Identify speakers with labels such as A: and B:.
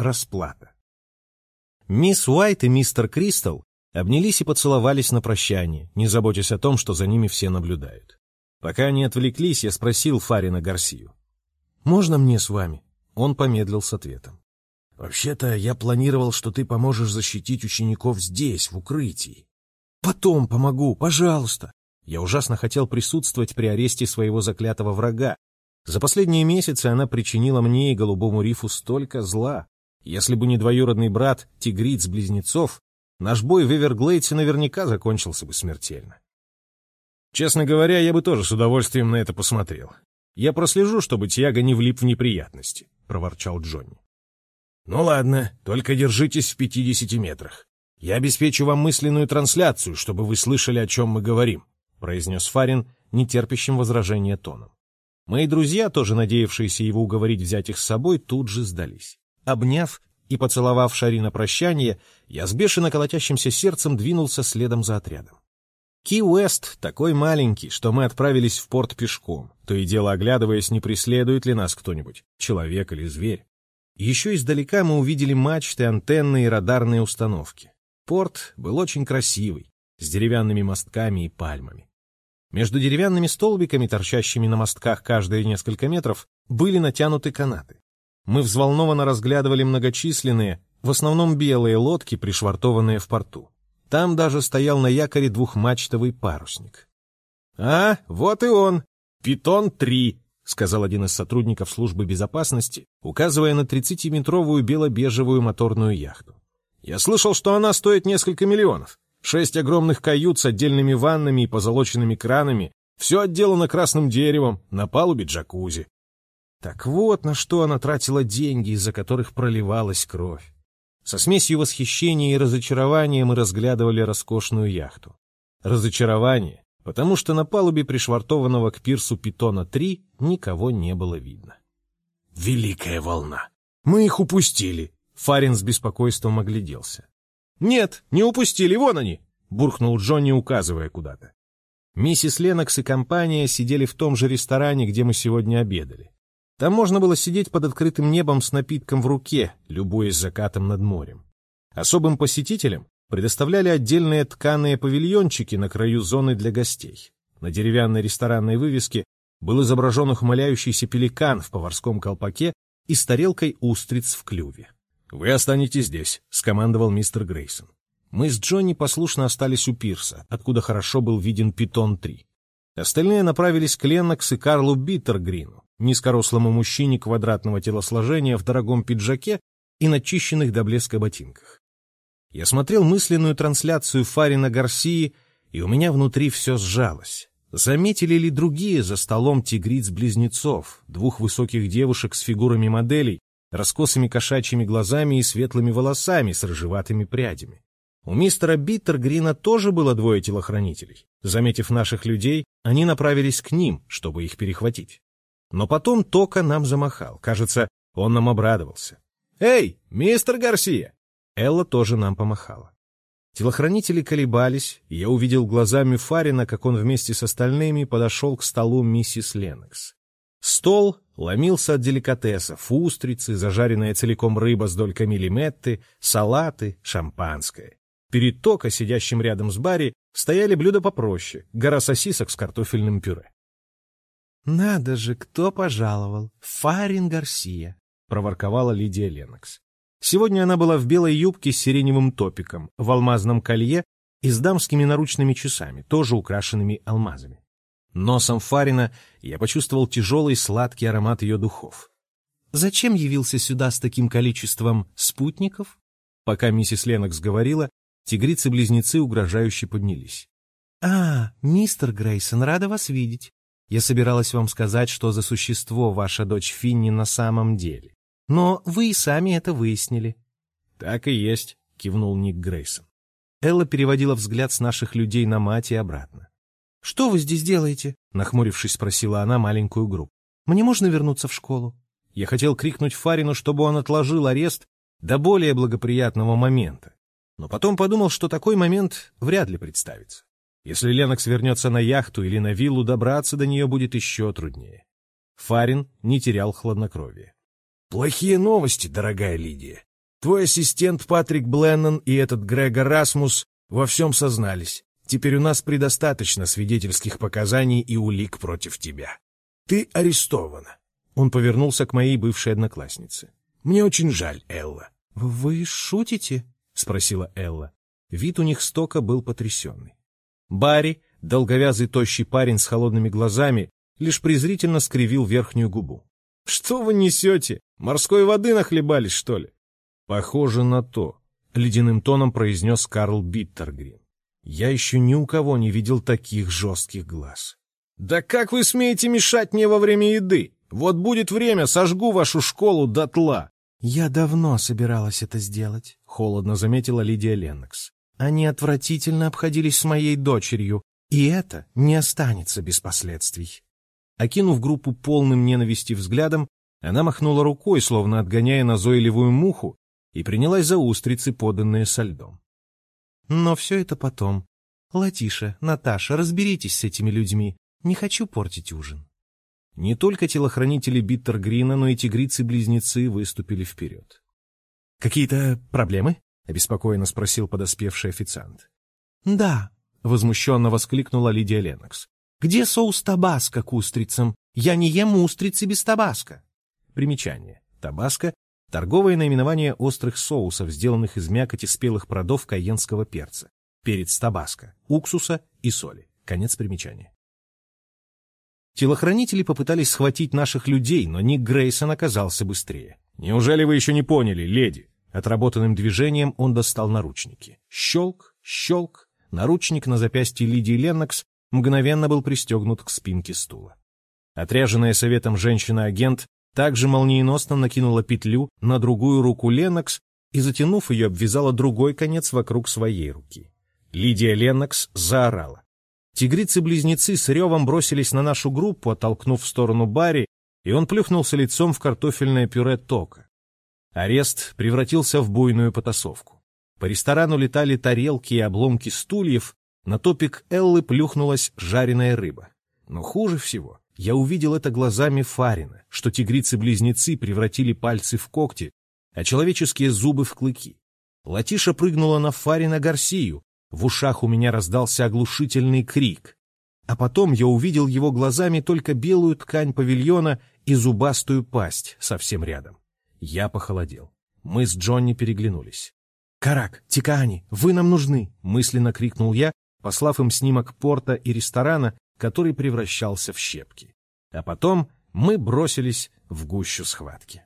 A: расплата. Мисс Уайт и мистер Кристал обнялись и поцеловались на прощание, не заботясь о том, что за ними все наблюдают. Пока они отвлеклись, я спросил Фарина Гарсию. «Можно мне с вами?» Он помедлил с ответом. «Вообще-то я планировал, что ты поможешь защитить учеников здесь, в укрытии». «Потом помогу, пожалуйста». Я ужасно хотел присутствовать при аресте своего заклятого врага. За последние месяцы она причинила мне и Голубому рифу столько зла. Если бы не двоюродный брат, тигриц-близнецов, наш бой в Эверглейте наверняка закончился бы смертельно. Честно говоря, я бы тоже с удовольствием на это посмотрел. Я прослежу, чтобы Тиаго не влип в неприятности, — проворчал Джонни. Ну ладно, только держитесь в пятидесяти метрах. Я обеспечу вам мысленную трансляцию, чтобы вы слышали, о чем мы говорим, — произнес Фарин, нетерпящим возражения тоном. Мои друзья, тоже надеявшиеся его уговорить взять их с собой, тут же сдались. Обняв и поцеловав Шари на прощание, я с бешено колотящимся сердцем двинулся следом за отрядом. Ки-Уэст такой маленький, что мы отправились в порт пешком, то и дело оглядываясь, не преследует ли нас кто-нибудь, человек или зверь. Еще издалека мы увидели мачты, антенны и радарные установки. Порт был очень красивый, с деревянными мостками и пальмами. Между деревянными столбиками, торчащими на мостках каждые несколько метров, были натянуты канаты. Мы взволнованно разглядывали многочисленные, в основном белые лодки, пришвартованные в порту. Там даже стоял на якоре двухмачтовый парусник. — А, вот и он! Питон-3! — сказал один из сотрудников службы безопасности, указывая на 30-метровую бело-бежевую моторную яхту. «Я слышал, что она стоит несколько миллионов. Шесть огромных кают с отдельными ваннами и позолоченными кранами, все отделано красным деревом, на палубе джакузи. Так вот, на что она тратила деньги, из-за которых проливалась кровь. Со смесью восхищения и разочарования мы разглядывали роскошную яхту. Разочарование, потому что на палубе пришвартованного к пирсу Питона-3 никого не было видно. «Великая волна! Мы их упустили!» Фарин с беспокойством огляделся. «Нет, не упустили, вон они!» — буркнул Джонни, указывая куда-то. Миссис Ленокс и компания сидели в том же ресторане, где мы сегодня обедали. Там можно было сидеть под открытым небом с напитком в руке, любуясь закатом над морем. Особым посетителям предоставляли отдельные тканые павильончики на краю зоны для гостей. На деревянной ресторанной вывеске был изображен ухмыляющийся пеликан в поварском колпаке и с тарелкой устриц в клюве. «Вы останетесь здесь», — скомандовал мистер Грейсон. Мы с Джонни послушно остались у пирса, откуда хорошо был виден Питон-3. Остальные направились к Леннокс и Карлу Биттергрину, низкорослому мужчине квадратного телосложения в дорогом пиджаке и начищенных до блеска ботинках. Я смотрел мысленную трансляцию Фарина Гарсии, и у меня внутри все сжалось. Заметили ли другие за столом тигриц-близнецов, двух высоких девушек с фигурами моделей, раскосыми кошачьими глазами и светлыми волосами с рыжеватыми прядями? У мистера Биттергрина тоже было двое телохранителей. Заметив наших людей, они направились к ним, чтобы их перехватить. Но потом Тока нам замахал. Кажется, он нам обрадовался. «Эй, мистер Гарсия!» Элла тоже нам помахала. Телохранители колебались, и я увидел глазами Фарина, как он вместе с остальными подошел к столу миссис Ленокс. Стол ломился от деликатесов, устрицы, зажаренная целиком рыба с дольками лиметты, салаты, шампанское. Перед Тока, сидящим рядом с Барри, стояли блюда попроще, гора сосисок с картофельным пюре. «Надо же, кто пожаловал! Фарин Гарсия!» — проворковала Лидия Ленокс. Сегодня она была в белой юбке с сиреневым топиком, в алмазном колье и с дамскими наручными часами, тоже украшенными алмазами. Носом Фарина я почувствовал тяжелый сладкий аромат ее духов. «Зачем явился сюда с таким количеством спутников?» Пока миссис Ленокс говорила, тигрицы-близнецы угрожающе поднялись. «А, мистер Грейсон, рада вас видеть. Я собиралась вам сказать, что за существо ваша дочь Финни на самом деле. Но вы и сами это выяснили. — Так и есть, — кивнул Ник Грейсон. Элла переводила взгляд с наших людей на мать и обратно. — Что вы здесь делаете? — нахмурившись, спросила она маленькую группу. — Мне можно вернуться в школу? Я хотел крикнуть Фарину, чтобы он отложил арест до более благоприятного момента. Но потом подумал, что такой момент вряд ли представится. Если Ленокс вернется на яхту или на виллу, добраться до нее будет еще труднее. Фарин не терял хладнокровия. «Плохие новости, дорогая Лидия. Твой ассистент Патрик Бленнон и этот Грегор Расмус во всем сознались. Теперь у нас предостаточно свидетельских показаний и улик против тебя. Ты арестована. Он повернулся к моей бывшей однокласснице. Мне очень жаль, Элла. Вы шутите? спросила Элла. Вид у них стока был потрясенный. Барри, долговязый тощий парень с холодными глазами, лишь презрительно скривил верхнюю губу. «Что вы несете? Морской воды нахлебались, что ли?» «Похоже на то», — ледяным тоном произнес Карл Биттергрин. «Я еще ни у кого не видел таких жестких глаз». «Да как вы смеете мешать мне во время еды? Вот будет время, сожгу вашу школу дотла!» «Я давно собиралась это сделать», — холодно заметила Лидия Леннокс. «Они отвратительно обходились с моей дочерью, и это не останется без последствий». Окинув группу полным ненависти взглядом, она махнула рукой, словно отгоняя назойливую муху, и принялась за устрицы, поданные со льдом. Но все это потом. Латиша, Наташа, разберитесь с этими людьми. Не хочу портить ужин. Не только телохранители Биттергрина, но и тигрицы-близнецы выступили вперед. «Какие-то проблемы?» — обеспокоенно спросил подоспевший официант. «Да», — возмущенно воскликнула Лидия Ленокс. Где соус табаско к устрицам? Я не ем устрицы без табаско. Примечание. Табаско — торговое наименование острых соусов, сделанных из мякоти спелых плодов кайенского перца, перец табаско, уксуса и соли. Конец примечания. Телохранители попытались схватить наших людей, но Ник Грейсон оказался быстрее. «Неужели вы еще не поняли, леди?» Отработанным движением он достал наручники. Щелк, щелк. Наручник на запястье Лидии Леннокс мгновенно был пристегнут к спинке стула. Отряженная советом женщина-агент также молниеносно накинула петлю на другую руку Ленокс и, затянув ее, обвязала другой конец вокруг своей руки. Лидия Ленокс заорала. Тигрицы-близнецы с ревом бросились на нашу группу, оттолкнув в сторону Барри, и он плюхнулся лицом в картофельное пюре тока. Арест превратился в буйную потасовку. По ресторану летали тарелки и обломки стульев, на топик Эллы плюхнулась жареная рыба. Но хуже всего я увидел это глазами Фарина, что тигрицы-близнецы превратили пальцы в когти, а человеческие зубы в клыки. Латиша прыгнула на Фарина Гарсию, в ушах у меня раздался оглушительный крик. А потом я увидел его глазами только белую ткань павильона и зубастую пасть совсем рядом. Я похолодел. Мы с Джонни переглянулись. «Карак, Тикаани, вы нам нужны!» — мысленно крикнул я, послав им снимок порта и ресторана, который превращался в щепки. А потом мы бросились в гущу схватки.